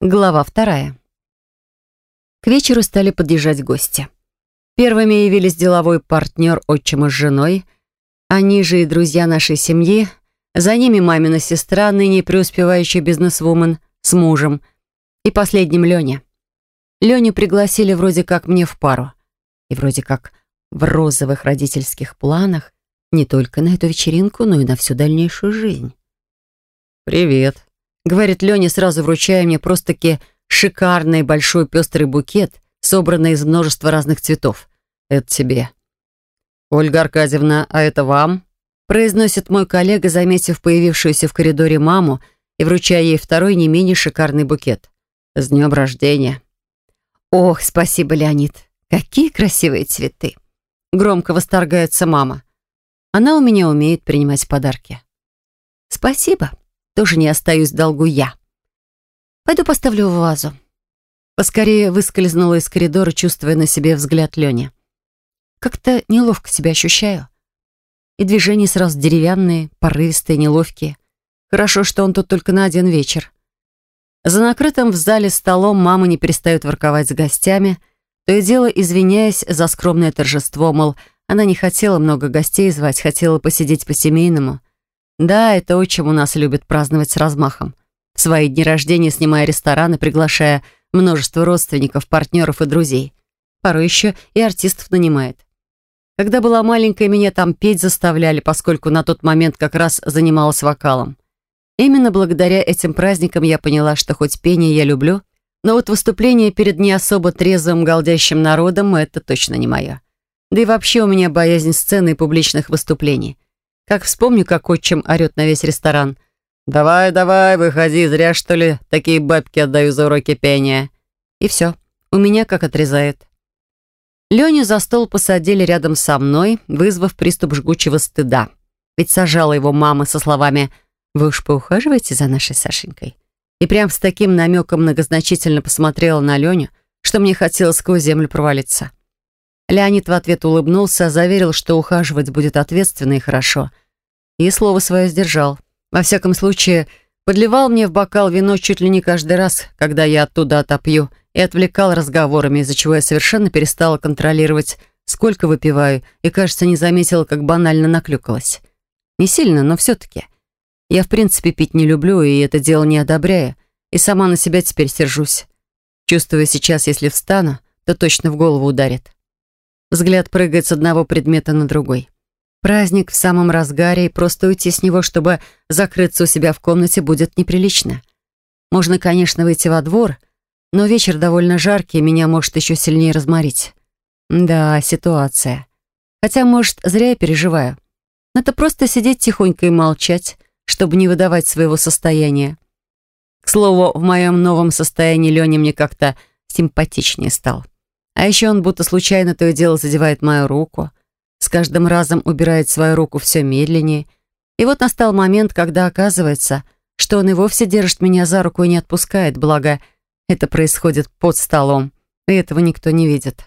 Глава вторая. К вечеру стали подъезжать гости. Первыми явились деловой партнер отчима с женой, они же и друзья нашей семьи, за ними мамина сестра, ныне преуспевающая бизнесвумен, с мужем, и последним Леня. Леню пригласили вроде как мне в пару, и вроде как в розовых родительских планах не только на эту вечеринку, но и на всю дальнейшую жизнь. «Привет», Говорит Леня, сразу вручая мне просто-таки шикарный большой пестрый букет, собранный из множества разных цветов. Это тебе. Ольга Аркадьевна, а это вам? Произносит мой коллега, заметив появившуюся в коридоре маму и вручая ей второй не менее шикарный букет. С днем рождения. Ох, спасибо, Леонид. Какие красивые цветы. Громко восторгается мама. Она у меня умеет принимать подарки. Спасибо тоже не остаюсь в долгу я. Пойду поставлю в вазу. Поскорее выскользнула из коридора, чувствуя на себе взгляд Лёни. Как-то неловко себя ощущаю. И движения сразу деревянные, порывистые, неловкие. Хорошо, что он тут только на один вечер. За накрытым в зале столом мама не перестает ворковать с гостями, то и дело извиняясь за скромное торжество, мол, она не хотела много гостей звать, хотела посидеть по-семейному. Да, это отчим у нас любит праздновать с размахом. В свои дни рождения снимая рестораны, приглашая множество родственников, партнеров и друзей. Порой еще и артистов нанимает. Когда была маленькая, меня там петь заставляли, поскольку на тот момент как раз занималась вокалом. Именно благодаря этим праздникам я поняла, что хоть пение я люблю, но вот выступление перед не особо трезвым галдящим народом — это точно не мое. Да и вообще у меня боязнь сцены и публичных выступлений — как вспомню, как отчим орёт на весь ресторан. «Давай, давай, выходи, зря что ли такие бабки отдаю за уроки пения». И все, у меня как отрезает. Леню за стол посадили рядом со мной, вызвав приступ жгучего стыда. Ведь сажала его мама со словами «Вы уж поухаживаете за нашей Сашенькой?» И прям с таким намеком многозначительно посмотрела на Леню, что мне хотелось сквозь землю провалиться. Леонид в ответ улыбнулся, заверил, что ухаживать будет ответственно и хорошо. И слово свое сдержал. Во всяком случае, подливал мне в бокал вино чуть ли не каждый раз, когда я оттуда отопью, и отвлекал разговорами, из-за чего я совершенно перестала контролировать, сколько выпиваю, и, кажется, не заметила, как банально наклюкалась. Не сильно, но все-таки. Я, в принципе, пить не люблю, и это дело не одобряю, и сама на себя теперь сержусь. Чувствую сейчас, если встану, то точно в голову ударит. Взгляд прыгает с одного предмета на другой. Праздник в самом разгаре, и просто уйти с него, чтобы закрыться у себя в комнате, будет неприлично. Можно, конечно, выйти во двор, но вечер довольно жаркий, меня может еще сильнее разморить. Да, ситуация. Хотя, может, зря я переживаю. Надо просто сидеть тихонько и молчать, чтобы не выдавать своего состояния. К слову, в моем новом состоянии Леня мне как-то симпатичнее стал. А еще он будто случайно то и дело задевает мою руку. С каждым разом убирает свою руку все медленнее. И вот настал момент, когда оказывается, что он и вовсе держит меня за руку и не отпускает, благо это происходит под столом, и этого никто не видит.